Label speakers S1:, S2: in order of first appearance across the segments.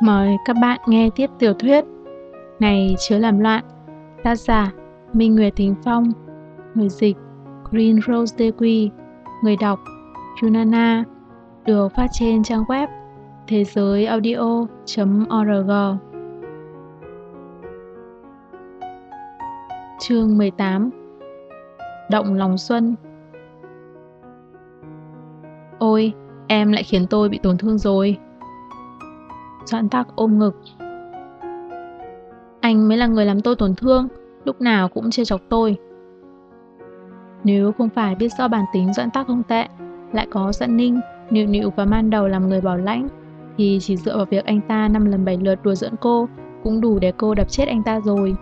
S1: Mời các bạn nghe tiếp tiểu thuyết Này chứa làm loạn Tác giả Minh Nguyệt Thính Phong Người dịch Green Rose Dequi Người đọc Junana Được phát trên trang web thế giới audio.org Chương 18 Động lòng xuân Ôi, em lại khiến tôi bị tổn thương rồi. Doãn tắc ôm ngực. Anh mới là người làm tôi tổn thương, lúc nào cũng chê chọc tôi. Nếu không phải biết do bản tính Doãn tắc không tệ, lại có Doãn ninh, nịu nịu và man đầu làm người bảo lãnh, thì chỉ dựa vào việc anh ta năm lần bảy lượt đùa giỡn cô cũng đủ để cô đập chết anh ta rồi.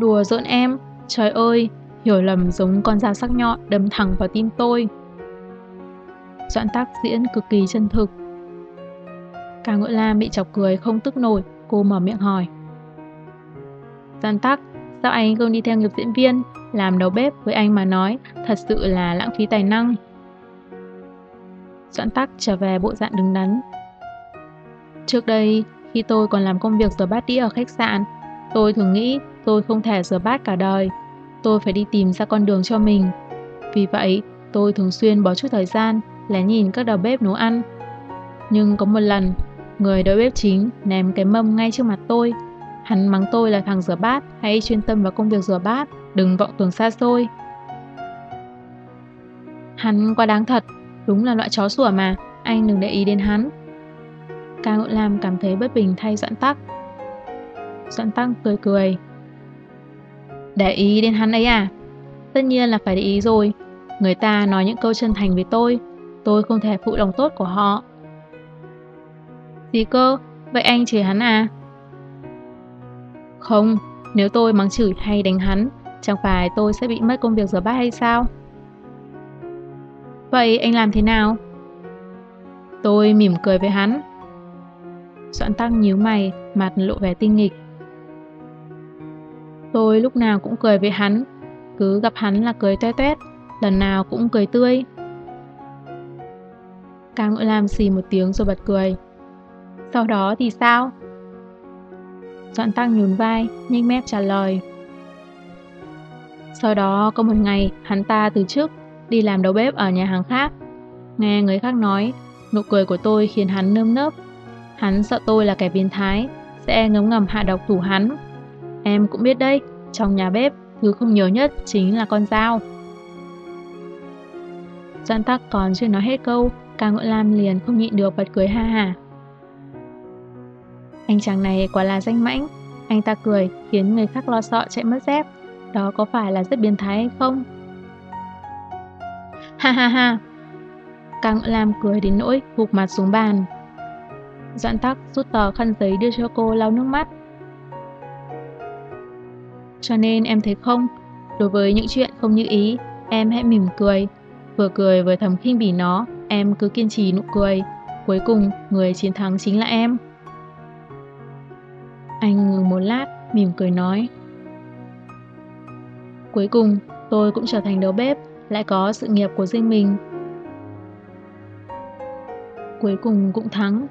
S1: Đùa giỡn em, trời ơi, hiểu lầm giống con dao sắc nhọn đâm thẳng vào tim tôi. Doãn tác diễn cực kỳ chân thực. Cả ngựa lam bị chọc cười không tức nổi, cô mở miệng hỏi. Doãn tắc, sao anh không đi theo nghiệp diễn viên, làm đầu bếp với anh mà nói, thật sự là lãng phí tài năng. Doãn tắc trở về bộ dạng đứng đắn. Trước đây, khi tôi còn làm công việc rửa bát đĩa ở khách sạn, tôi thường nghĩ tôi không thể rửa bát cả đời. Tôi phải đi tìm ra con đường cho mình. Vì vậy, tôi thường xuyên bỏ chút thời gian lén nhìn các đầu bếp nấu ăn. Nhưng có một lần, người đầu bếp chính ném cái mâm ngay trước mặt tôi. Hắn mắng tôi là thằng rửa bát, hãy chuyên tâm vào công việc rửa bát, đừng vọng tưởng xa xôi. Hắn quá đáng thật, đúng là loại chó sủa mà, anh đừng để ý đến hắn. Ca Ngộ Lam cảm thấy bất bình thay Doãn Tắc. Doãn Tắc cười cười. Để ý đến hắn ấy à? Tất nhiên là phải để ý rồi. Người ta nói những câu chân thành với tôi, tôi không thể phụ lòng tốt của họ. Gì cơ? Vậy anh chửi hắn à? Không, nếu tôi mắng chửi hay đánh hắn, chẳng phải tôi sẽ bị mất công việc rửa bát hay sao? Vậy anh làm thế nào? Tôi mỉm cười với hắn. Doãn tăng nhíu mày, mặt lộ vẻ tinh nghịch. Tôi lúc nào cũng cười với hắn, cứ gặp hắn là cười toe toét, lần nào cũng cười tươi. Càng ngựa làm xì một tiếng rồi bật cười. Sau đó thì sao? Doãn tăng nhún vai, nhanh mép trả lời. Sau đó có một ngày, hắn ta từ chức, đi làm đầu bếp ở nhà hàng khác. Nghe người khác nói, nụ cười của tôi khiến hắn nơm nớp. Hắn sợ tôi là kẻ biến thái, sẽ ngấm ngầm hạ độc thủ hắn. Em cũng biết đấy, trong nhà bếp, thứ không nhiều nhất chính là con dao. Doãn tắc còn chưa nói hết câu, Ca ngợi Lam liền không nhịn được bật cười ha hà. Anh chàng này quả là danh mãnh, anh ta cười khiến người khác lo sợ chạy mất dép. Đó có phải là rất biến thái hay không? Ha ha ha! Ca Ngộ làm cười đến nỗi gục mặt xuống bàn. Doãn tắc rút tờ khăn giấy đưa cho cô lau nước mắt. Cho nên em thấy không, đối với những chuyện không như ý, em hãy mỉm cười, vừa cười vừa thầm khinh bỉ nó, em cứ kiên trì nụ cười. Cuối cùng, người chiến thắng chính là em. Một lát, mỉm cười nói. Cuối cùng, tôi cũng trở thành đầu bếp, lại có sự nghiệp của riêng mình. Cuối cùng cũng thắng.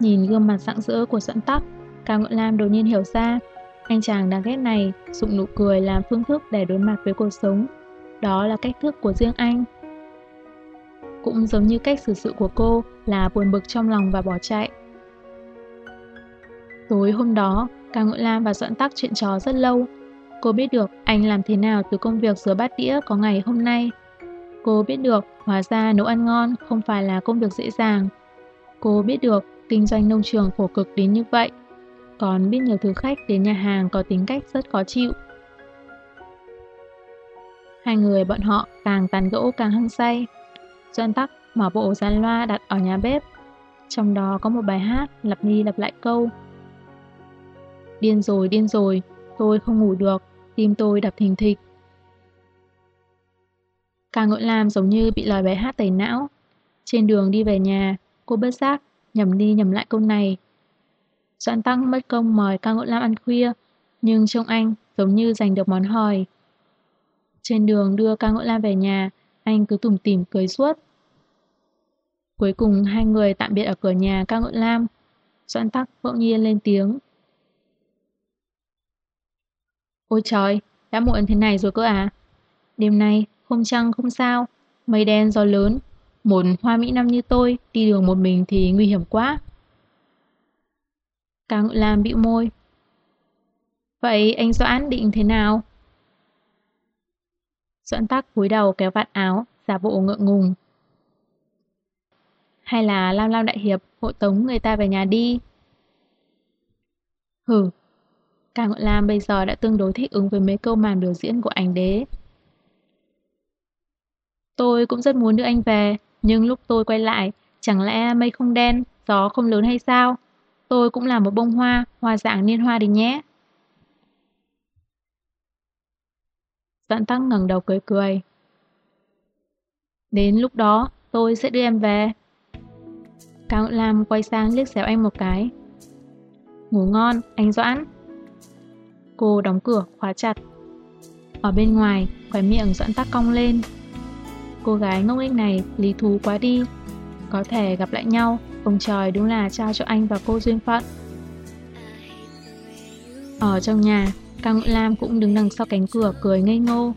S1: Nhìn gương mặt rạng rỡ của Doãn Tắc, Cao Ngọn Lam đột nhiên hiểu ra, anh chàng đáng ghét này dụng nụ cười làm phương thức để đối mặt với cuộc sống. Đó là cách thức của riêng anh. Cũng giống như cách xử sự của cô là buồn bực trong lòng và bỏ chạy. Tối hôm đó, Cao Ngự Lam và Doãn Tắc chuyện trò rất lâu. Cô biết được anh làm thế nào từ công việc rửa bát đĩa có ngày hôm nay. Cô biết được hóa ra nấu ăn ngon không phải là công việc dễ dàng. Cô biết được kinh doanh nông trường khổ cực đến như vậy. Còn biết nhiều thứ khách đến nhà hàng có tính cách rất khó chịu. Hai người bọn họ càng tàn gỗ càng hăng say. Doan tắc mở bộ dàn loa đặt ở nhà bếp. Trong đó có một bài hát lặp đi lặp lại câu. Điên rồi, điên rồi, tôi không ngủ được, tim tôi đập thình thịch. Càng ngội làm giống như bị lời bài hát tẩy não. Trên đường đi về nhà, cô bất giác, nhầm đi nhầm lại câu này. Doãn Tăng mất công mời ca ngội Lam ăn khuya, nhưng trông anh giống như giành được món hời. Trên đường đưa ca ngội Lam về nhà, anh cứ tủm tỉm cười suốt. Cuối cùng hai người tạm biệt ở cửa nhà ca ngội lam. Doãn tắc bỗng nhiên lên tiếng. Ôi trời, đã muộn thế này rồi cơ à? Đêm nay, không trăng không sao, mây đen gió lớn. Một hoa mỹ năm như tôi đi đường một mình thì nguy hiểm quá. Ca Ngự lam bĩu môi. Vậy anh Doãn định thế nào? Doãn tắc cúi đầu kéo vạt áo, giả bộ ngượng ngùng. Hay là Lam Lam Đại Hiệp hộ tống người ta về nhà đi? Hừ, Càng Ngọn Lam bây giờ đã tương đối thích ứng với mấy câu màn biểu diễn của ảnh đế. Tôi cũng rất muốn đưa anh về, nhưng lúc tôi quay lại, chẳng lẽ mây không đen, gió không lớn hay sao? Tôi cũng là một bông hoa, hoa dạng niên hoa đi nhé. Doãn Tăng ngẩng đầu cười cười. Đến lúc đó, tôi sẽ đưa em về. Cao Lam quay sang liếc xéo anh một cái. Ngủ ngon, anh Doãn. Cô đóng cửa, khóa chặt. Ở bên ngoài, khóe miệng dẫn tắc cong lên. Cô gái ngốc nghếch này lý thú quá đi. Có thể gặp lại nhau, ông trời đúng là trao cho anh và cô duyên phận. Ở trong nhà, Cao Ngũ Lam cũng đứng đằng sau cánh cửa cười ngây ngô.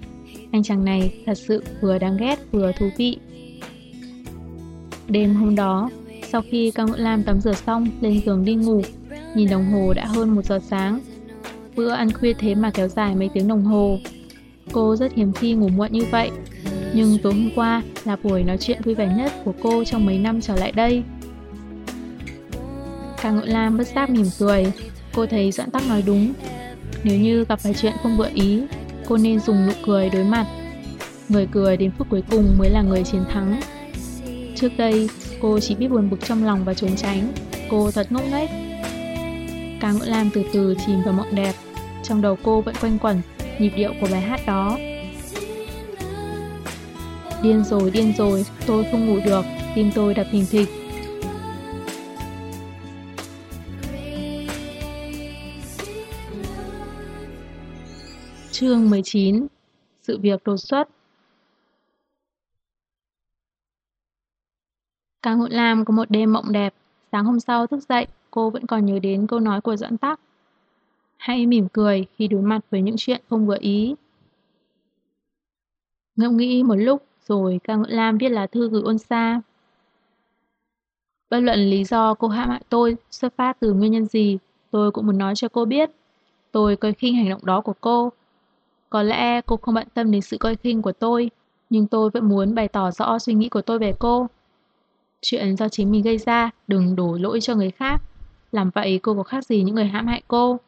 S1: Anh chàng này thật sự vừa đáng ghét vừa thú vị. Đêm hôm đó, sau khi Cao Ngũ Lam tắm rửa xong lên giường đi ngủ, nhìn đồng hồ đã hơn một giờ sáng. Bữa ăn khuya thế mà kéo dài mấy tiếng đồng hồ. Cô rất hiếm khi ngủ muộn như vậy, nhưng tối hôm qua là buổi nói chuyện vui vẻ nhất của cô trong mấy năm trở lại đây. Càng Ngũ Lam bất giác mỉm cười, cô thấy Doãn Tắc nói đúng, nếu như gặp phải chuyện không vừa ý, cô nên dùng nụ cười đối mặt. Người cười đến phút cuối cùng mới là người chiến thắng. Trước đây, cô chỉ biết buồn bực trong lòng và trốn tránh. Cô thật ngốc nghếch. Ca Ngũ Lam từ từ chìm vào mộng đẹp. Trong đầu cô vẫn quanh quẩn nhịp điệu của bài hát đó. Điên rồi, điên rồi, tôi không ngủ được, tim tôi đập thình thịch. Chương 19 Sự việc đột xuất Càng Hội Lam có một đêm mộng đẹp, sáng hôm sau thức dậy, cô vẫn còn nhớ đến câu nói của dẫn Tắc. Hãy mỉm cười khi đối mặt với những chuyện không vừa ý. Ngẫm nghĩ một lúc rồi ca ngưỡng Lam viết lá thư gửi ôn xa. Bất luận lý do cô hạ hại tôi xuất phát từ nguyên nhân gì, tôi cũng muốn nói cho cô biết. Tôi coi khinh hành động đó của cô, có lẽ cô không bận tâm đến sự coi khinh của tôi, nhưng tôi vẫn muốn bày tỏ rõ suy nghĩ của tôi về cô. Chuyện do chính mình gây ra, đừng đổ lỗi cho người khác. Làm vậy cô có khác gì những người hãm hại cô.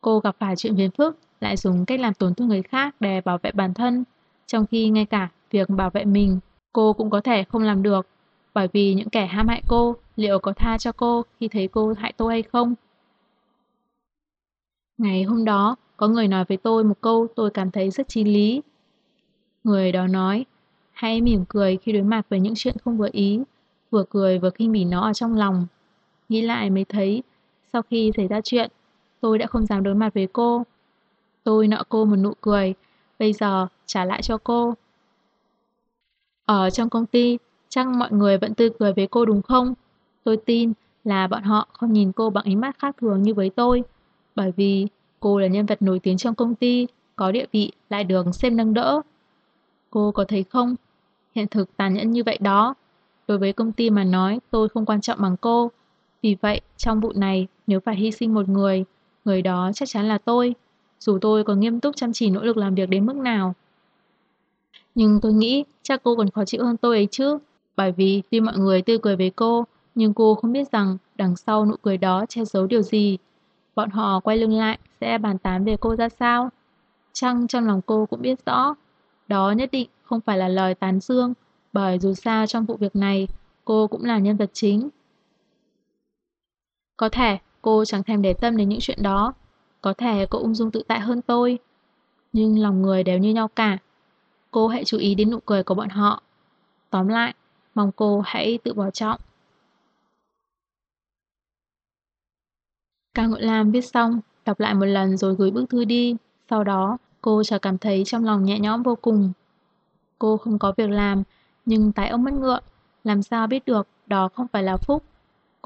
S1: Cô gặp phải chuyện phiền phức, lại dùng cách làm tổn thương người khác để bảo vệ bản thân, trong khi ngay cả việc bảo vệ mình, cô cũng có thể không làm được. Bởi vì những kẻ hãm hại cô, liệu có tha cho cô khi thấy cô hại tôi hay không? Ngày hôm đó, có người nói với tôi một câu tôi cảm thấy rất chi lý. Người đó nói, hãy mỉm cười khi đối mặt với những chuyện không vừa ý, vừa cười vừa khinh bỉ nó ở trong lòng. Nghĩ lại mới thấy, sau khi xảy ra chuyện, tôi đã không dám đối mặt với cô. Tôi nợ cô một nụ cười, bây giờ trả lại cho cô. Ở trong công ty, chắc mọi người vẫn tươi cười với cô đúng không? Tôi tin là bọn họ không nhìn cô bằng ánh mắt khác thường như với tôi, bởi vì Cô là nhân vật nổi tiếng trong công ty, có địa vị lại được xem nâng đỡ. Cô có thấy không? Hiện thực tàn nhẫn như vậy đó. Đối với công ty mà nói, tôi không quan trọng bằng cô. Vì vậy, trong vụ này, nếu phải hy sinh một người, người đó chắc chắn là tôi. Dù tôi có nghiêm túc chăm chỉ nỗ lực làm việc đến mức nào. Nhưng tôi nghĩ chắc cô còn khó chịu hơn tôi ấy chứ. Bởi vì tuy mọi người tươi cười với cô, nhưng cô không biết rằng đằng sau nụ cười đó che giấu điều gì. Bọn họ quay lưng lại, sẽ bàn tán về cô ra sao. Chăng trong lòng cô cũng biết rõ, đó nhất định không phải là lời tán dương, bởi dù sao trong vụ việc này, cô cũng là nhân vật chính. Có thể cô chẳng thèm để tâm đến những chuyện đó, có thể cô ung dung tự tại hơn tôi. Nhưng lòng người đều như nhau cả. Cô hãy chú ý đến nụ cười của bọn họ. Tóm lại, mong cô hãy tự bỏ trọng. Cao Ngộ Lam viết xong, đọc lại một lần rồi gửi bức thư đi. Sau đó, cô chợt cảm thấy trong lòng nhẹ nhõm vô cùng. Cô không có việc làm, nhưng tái ông mất ngựa, làm sao biết được đó không phải là phúc.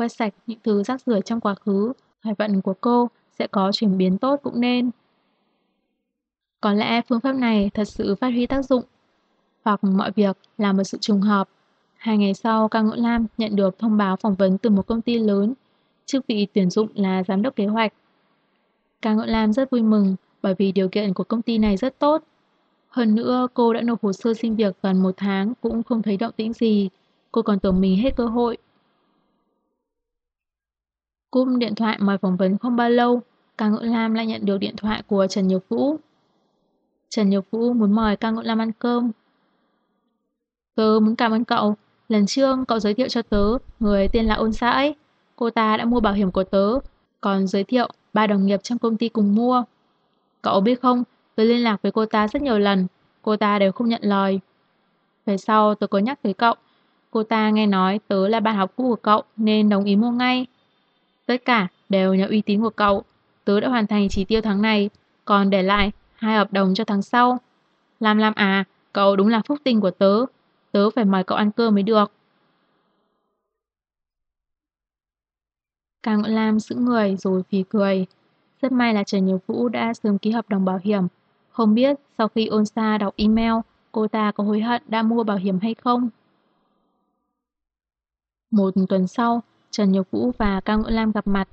S1: Quét sạch những thứ rác rưởi trong quá khứ, hoài vận của cô sẽ có chuyển biến tốt cũng nên. Có lẽ phương pháp này thật sự phát huy tác dụng, hoặc mọi việc là một sự trùng hợp. Hai ngày sau, Cao Ngũ Lam nhận được thông báo phỏng vấn từ một công ty lớn, chức vị tuyển dụng là giám đốc kế hoạch. Cao Ngũ Lam rất vui mừng bởi vì điều kiện của công ty này rất tốt. Hơn nữa, cô đã nộp hồ sơ xin việc gần một tháng cũng không thấy động tĩnh gì. Cô còn tưởng mình hết cơ hội. Cúp điện thoại mời phỏng vấn không bao lâu, Ca Ngộ Lam lại nhận được điện thoại của Trần Nhược Vũ. Trần Nhược Vũ muốn mời Ca Ngộ Lam ăn cơm. Tớ muốn cảm ơn cậu. Lần trước cậu giới thiệu cho tớ, người tên là Ôn Xã ấy. Cô ta đã mua bảo hiểm của tớ, còn giới thiệu ba đồng nghiệp trong công ty cùng mua. Cậu biết không, tớ liên lạc với cô ta rất nhiều lần, cô ta đều không nhận lời. Về sau tớ có nhắc tới cậu, cô ta nghe nói tớ là bạn học cũ của cậu nên đồng ý mua ngay. Tất cả đều nhờ uy tín của cậu, tớ đã hoàn thành chỉ tiêu tháng này, còn để lại hai hợp đồng cho tháng sau. Lam Lam à, cậu đúng là phúc tinh của tớ, tớ phải mời cậu ăn cơm mới được. Càng Ngọn Lam giữ người rồi phì cười. Rất may là Trần Nhiều Vũ đã sớm ký hợp đồng bảo hiểm. Không biết sau khi ôn xa đọc email, cô ta có hối hận đã mua bảo hiểm hay không? Một tuần sau, Trần Nhược Vũ và Cao Ngữ Lam gặp mặt.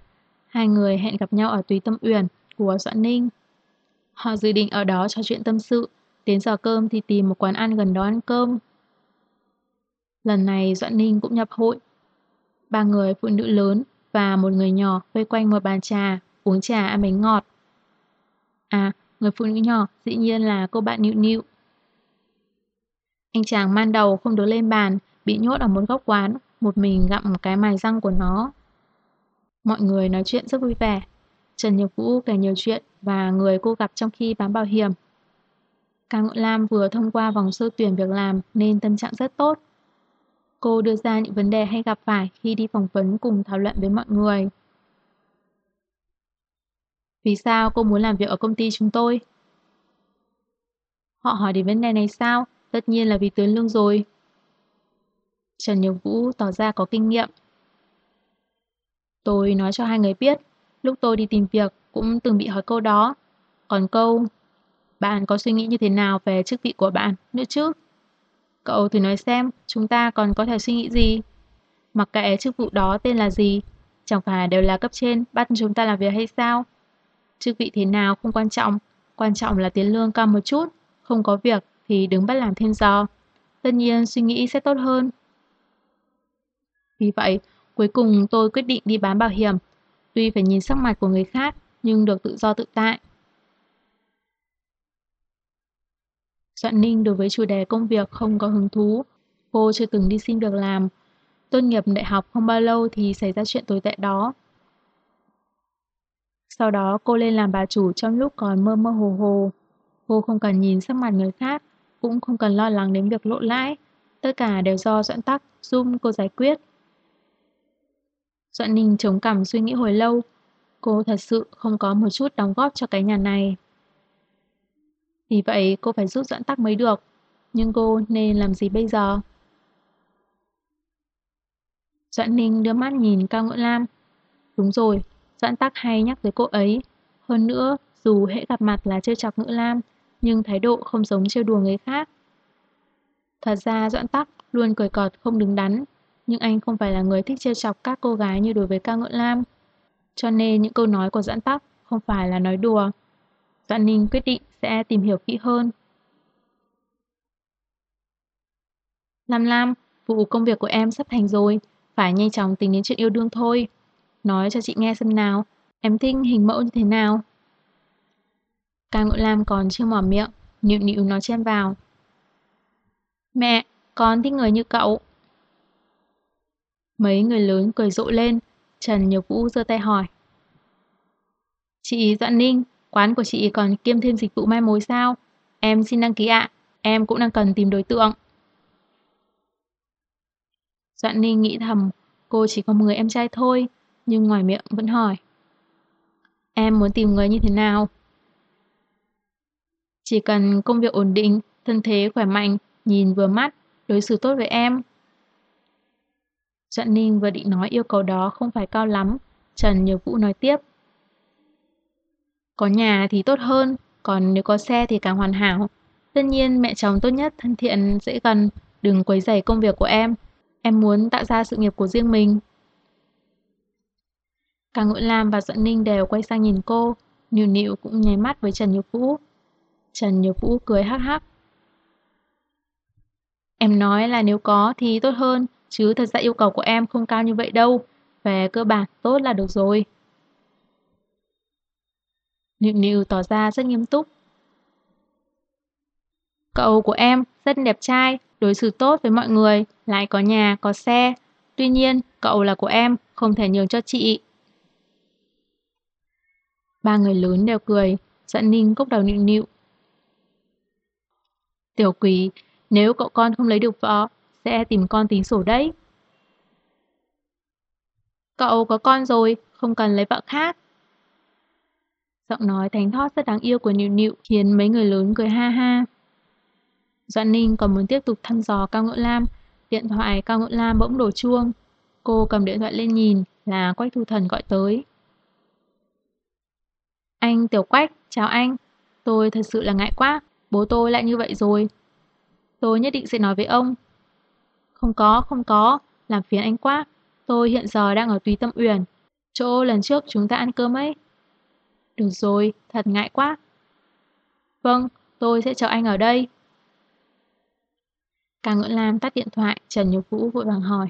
S1: Hai người hẹn gặp nhau ở Tùy Tâm Uyển của Doãn Ninh. Họ dự định ở đó trò chuyện tâm sự, đến giờ cơm thì tìm một quán ăn gần đó ăn cơm. Lần này Doãn Ninh cũng nhập hội. Ba người phụ nữ lớn và một người nhỏ vây quanh một bàn trà, uống trà ăn bánh ngọt. À, người phụ nữ nhỏ dĩ nhiên là cô bạn Nịu Nịu. Anh chàng man đầu không được lên bàn, bị nhốt ở một góc quán, một mình gặm cái mài răng của nó. Mọi người nói chuyện rất vui vẻ. Trần Nhược Vũ kể nhiều chuyện và người cô gặp trong khi bán bảo hiểm. Cao Ngộ Lam vừa thông qua vòng sơ tuyển việc làm nên tâm trạng rất tốt. Cô đưa ra những vấn đề hay gặp phải khi đi phỏng vấn cùng thảo luận với mọi người. Vì sao cô muốn làm việc ở công ty chúng tôi? Họ hỏi đến vấn đề này sao? Tất nhiên là vì tuyến lương rồi. Trần Nhược Vũ tỏ ra có kinh nghiệm. Tôi nói cho hai người biết, lúc tôi đi tìm việc cũng từng bị hỏi câu đó. Còn câu, bạn có suy nghĩ như thế nào về chức vị của bạn nữa chứ? Cậu thử nói xem, chúng ta còn có thể suy nghĩ gì? Mặc kệ chức vụ đó tên là gì, chẳng phải đều là cấp trên bắt chúng ta làm việc hay sao? Chức vị thế nào không quan trọng, quan trọng là tiền lương cao một chút, không có việc thì đứng bắt làm thêm giờ. Tất nhiên suy nghĩ sẽ tốt hơn. Vì vậy, cuối cùng tôi quyết định đi bán bảo hiểm. Tuy phải nhìn sắc mặt của người khác, nhưng được tự do tự tại. Doãn Ninh đối với chủ đề công việc không có hứng thú. Cô chưa từng đi xin việc làm. Tốt nghiệp đại học không bao lâu thì xảy ra chuyện tồi tệ đó. Sau đó cô lên làm bà chủ trong lúc còn mơ mơ hồ hồ. Cô không cần nhìn sắc mặt người khác, cũng không cần lo lắng đến việc lộ lãi. Tất cả đều do Doãn Tắc giúp cô giải quyết. Doãn Ninh chống cằm suy nghĩ hồi lâu. Cô thật sự không có một chút đóng góp cho cái nhà này. Vì vậy cô phải giúp Doãn Tắc mới được. Nhưng cô nên làm gì bây giờ? Doãn Ninh đưa mắt nhìn Cao Ngũ Lam. Đúng rồi, Doãn Tắc hay nhắc tới cô ấy. Hơn nữa, dù hễ gặp mặt là chơi chọc Ngũ Lam, nhưng thái độ không giống trêu đùa người khác. Thật ra Doãn Tắc luôn cười cợt không đứng đắn, nhưng anh không phải là người thích trêu chọc các cô gái như đối với Cao Ngưỡng Lam. Cho nên những câu nói của Doãn Tắc không phải là nói đùa. Doãn Ninh quyết định sẽ tìm hiểu kỹ hơn. Lam Lam, vụ công việc của em sắp thành rồi, phải nhanh chóng tính đến chuyện yêu đương thôi. Nói cho chị nghe xem nào, em thích hình mẫu như thế nào? Ca Ngưỡng Lam còn chưa mở miệng, nịu nịu nói chen vào. Mẹ, con thích người như cậu. Mấy người lớn cười rộ lên, Trần Nhược Vũ giơ tay hỏi. Chị Doãn Ninh, quán của chị còn kiêm thêm dịch vụ mai mối sao? Em xin đăng ký ạ, em cũng đang cần tìm đối tượng. Doãn Ninh nghĩ thầm, cô chỉ có 10 em trai thôi, nhưng ngoài miệng vẫn hỏi. Em muốn tìm người như thế nào? Chỉ cần công việc ổn định, thân thế khỏe mạnh, nhìn vừa mắt, đối xử tốt với em. Trận Ninh vừa định nói yêu cầu đó không phải cao lắm, Trần Nhược Vũ nói tiếp. Có nhà thì tốt hơn, còn nếu có xe thì càng hoàn hảo. Tất nhiên mẹ chồng tốt nhất, thân thiện, dễ gần, đừng quấy rầy công việc của em. Em muốn tạo ra sự nghiệp của riêng mình. Cả Ngụy Lam và Doãn Ninh đều quay sang nhìn cô, Nịu Nịu cũng nháy mắt với Trần Nhược Vũ. Trần Nhược Vũ cười hắc hắc. Em nói là nếu có thì tốt hơn, chứ thật ra yêu cầu của em không cao như vậy đâu. Về cơ bản tốt là được rồi. Nịu Nịu tỏ ra rất nghiêm túc. Cậu của em rất đẹp trai, đối xử tốt với mọi người, lại có nhà, có xe. Tuy nhiên, cậu là của em, không thể nhường cho chị. Ba người lớn đều cười, Doãn Ninh cốc đầu nịu nịu. Tiểu quý, nếu cậu con không lấy được vợ, sẽ tìm con tính sổ đấy. Cậu có con rồi, không cần lấy vợ khác. Giọng nói thánh thót rất đáng yêu của Nịu Nịu khiến mấy người lớn cười ha ha. Doãn Ninh còn muốn tiếp tục thăm dò Cao Ngựa Lam. Điện thoại Cao Ngựa Lam bỗng đổ chuông. Cô cầm điện thoại lên nhìn là Quách Thu Thần gọi tới. Anh Tiểu Quách, chào anh. Tôi thật sự là ngại quá, bố tôi lại như vậy rồi. Tôi nhất định sẽ nói với ông. Không có, không có, làm phiền anh quá. Tôi hiện giờ đang ở Tùy Tâm Uyển, chỗ lần trước chúng ta ăn cơm ấy. Được rồi, thật ngại quá. Vâng, tôi sẽ chờ anh ở đây. Càng Ngưỡng Lam tắt điện thoại, Trần Nhược Vũ vội vàng hỏi.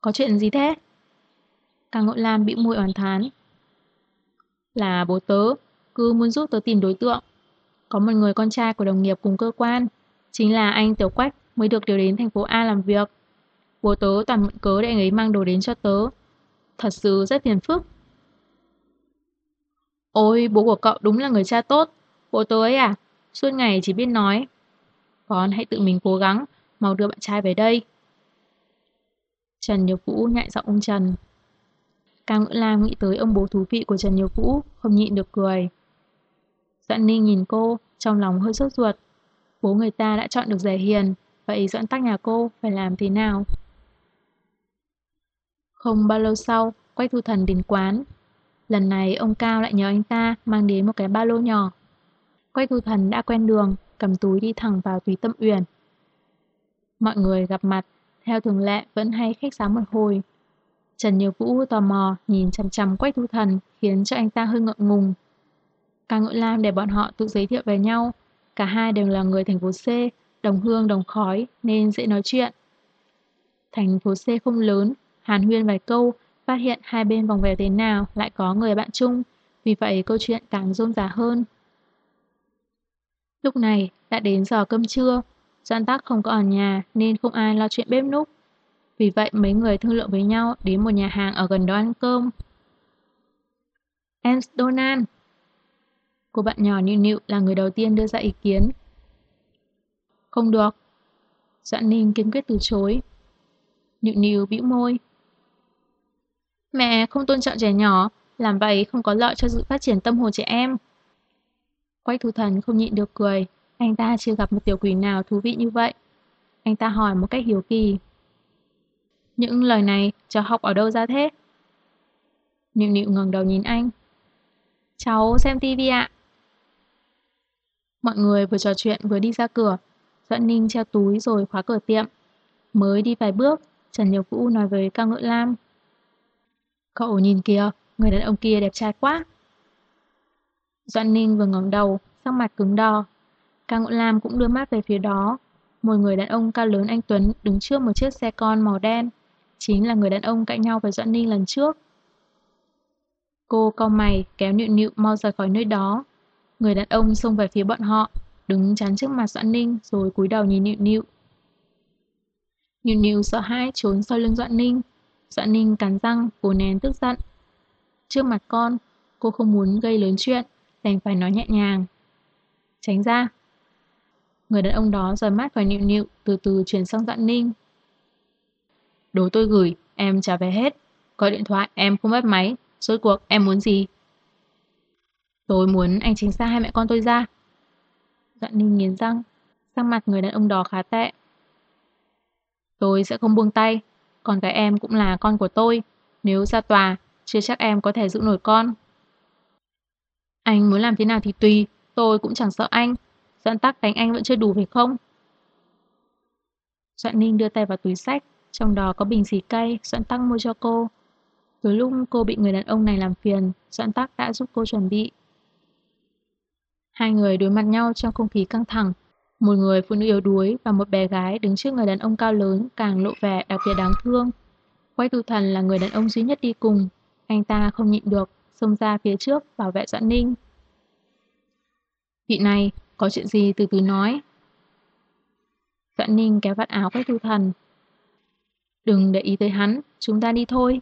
S1: Có chuyện gì thế? Càng Ngưỡng Lam bị mùi oán thán. Là bố tớ, cứ muốn giúp tớ tìm đối tượng. Có một người con trai của đồng nghiệp cùng cơ quan, chính là anh Tiểu Quách mới được điều đến thành phố A làm việc. Bố tớ toàn mượn cớ để anh ấy mang đồ đến cho tớ. Thật sự rất phiền phức. Ôi, bố của cậu đúng là người cha tốt. Bố tớ ấy à? Suốt ngày chỉ biết nói. Con hãy tự mình cố gắng, mau đưa bạn trai về đây. Trần Nhược Vũ nhại giọng ông Trần. Cao Ngữ Lam nghĩ tới ông bố thú vị của Trần Nhược Vũ, không nhịn được cười. Doãn Ninh nhìn cô, trong lòng hơi sốt ruột. Bố người ta đã chọn được rẻ hiền, vậy Doãn Tắc nhà cô phải làm thế nào? Không bao lâu sau, Quách Thu Thần đến quán. Lần này ông Cao lại nhờ anh ta mang đến một cái ba lô nhỏ. Quách Thu Thần đã quen đường, cầm túi đi thẳng vào Túy Tâm Uyển. Mọi người gặp mặt, theo thường lệ vẫn hay khách sáo một hồi. Trần Nhiều Vũ tò mò nhìn chằm chằm Quách Thu Thần khiến cho anh ta hơi ngượng ngùng. Càng Ngự Lam để bọn họ tự giới thiệu về nhau, cả hai đều là người thành phố C, đồng hương đồng khói nên dễ nói chuyện. Thành phố C không lớn, hàn huyên vài câu, phát hiện hai bên vòng vèo thế nào lại có người bạn chung, vì vậy câu chuyện càng rôm rả hơn. Lúc này đã đến giờ cơm trưa, Doan Tắc không có ở nhà nên không ai lo chuyện bếp núc. Vì vậy mấy người thương lượng với nhau đến một nhà hàng ở gần đó ăn cơm. Em Donan, Cô bạn nhỏ Nịu Nịu là người đầu tiên đưa ra ý kiến. Không được. Doãn Ninh kiên quyết từ chối. Nịu Nịu bĩu môi. Mẹ không tôn trọng trẻ nhỏ, làm vậy không có lợi cho sự phát triển tâm hồn trẻ em. Quách thu thần không nhịn được cười, anh ta chưa gặp một tiểu quỷ nào thú vị như vậy. Anh ta hỏi một cách hiếu kỳ. Những lời này cháu học ở đâu ra thế? Nịu nịu ngẩng đầu nhìn anh. Cháu xem tivi ạ. Mọi người vừa trò chuyện vừa đi ra cửa. Doãn Ninh treo túi rồi khóa cửa tiệm. Mới đi vài bước, Trần Nhiều Vũ nói với Cao Ngự Lam. Cậu nhìn kìa, người đàn ông kia đẹp trai quá. Doãn Ninh vừa ngẩng đầu, sắc mặt cứng đo. Cao Ngự Lam cũng đưa mắt về phía đó. Một người đàn ông cao lớn anh Tuấn đứng trước một chiếc xe con màu đen. Chính là người đàn ông cạnh nhau với Doãn Ninh lần trước. Cô cau mày, kéo nịu nịu mau rời khỏi nơi đó. Người đàn ông xông về phía bọn họ, đứng chắn trước mặt Doãn Ninh rồi cúi đầu nhìn nịu nịu. Nịu nịu sợ hãi trốn sau lưng Doãn Ninh. Doãn Ninh cắn răng, cố nén tức giận. Trước mặt con, cô không muốn gây lớn chuyện đành phải nói nhẹ nhàng. Tránh ra. Người đàn ông đó rời mắt vào nịu nịu, từ từ chuyển sang Doãn ninh. Đồ tôi gửi, em trả về hết. Gọi điện thoại, em không bắt máy. Rốt cuộc, em muốn gì? Tôi muốn anh tránh xa hai mẹ con tôi ra. Dạ, Doãn ninh nghiến răng, sang mặt người đàn ông đó khá tệ. Tôi sẽ không buông tay. còn cái em cũng là con của tôi. Nếu ra tòa, chưa chắc em có thể giữ nổi con. Anh muốn làm thế nào thì tùy, tôi cũng chẳng sợ anh. Doãn tắc đánh anh vẫn chưa đủ phải không? Doãn Ninh đưa tay vào túi sách, trong đó có bình xì cay, Doãn Tắc mua cho cô. Từ lúc cô bị người đàn ông này làm phiền, Doãn Tắc đã giúp cô chuẩn bị. Hai người đối mặt nhau trong không khí căng thẳng. Một người phụ nữ yếu đuối và một bé gái đứng trước người đàn ông cao lớn càng lộ vẻ đặc biệt đáng thương. Quách tu thần là người đàn ông duy nhất đi cùng. Anh ta không nhịn được, xông ra phía trước bảo vệ Doãn Ninh. Vị này, có chuyện gì từ từ nói. Doãn Ninh kéo vạt áo Quách tu thần. Đừng để ý tới hắn, chúng ta đi thôi.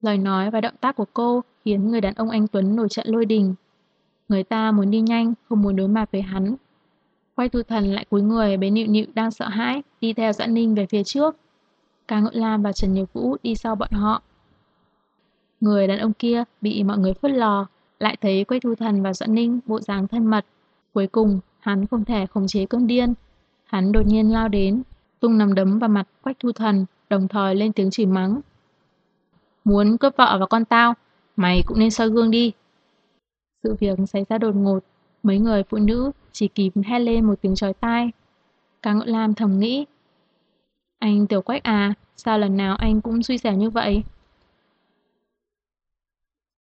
S1: Lời nói và động tác của cô khiến người đàn ông anh Tuấn nổi trận lôi đình. Người ta muốn đi nhanh, không muốn đối mặt với hắn. Quay thu thần lại cúi người bế nịu nịu đang sợ hãi, đi theo dã ninh về phía trước. Ca Ngợi Lam và Trần Nhiều Vũ đi sau bọn họ. Người đàn ông kia bị mọi người phớt lò, lại thấy Quay Thu Thần và Doãn Ninh bộ dáng thân mật. Cuối cùng, hắn không thể khống chế cơn điên. Hắn đột nhiên lao đến, tung nằm đấm vào mặt Quách Thu Thần, đồng thời lên tiếng chỉ mắng. Muốn cướp vợ và con tao, mày cũng nên soi gương đi. Sự việc xảy ra đột ngột, mấy người phụ nữ chỉ kịp hét lên một tiếng chói tai. Cá ngợi lam thầm nghĩ. Anh Tiểu Quách à, sao lần nào anh cũng suy xẻo như vậy?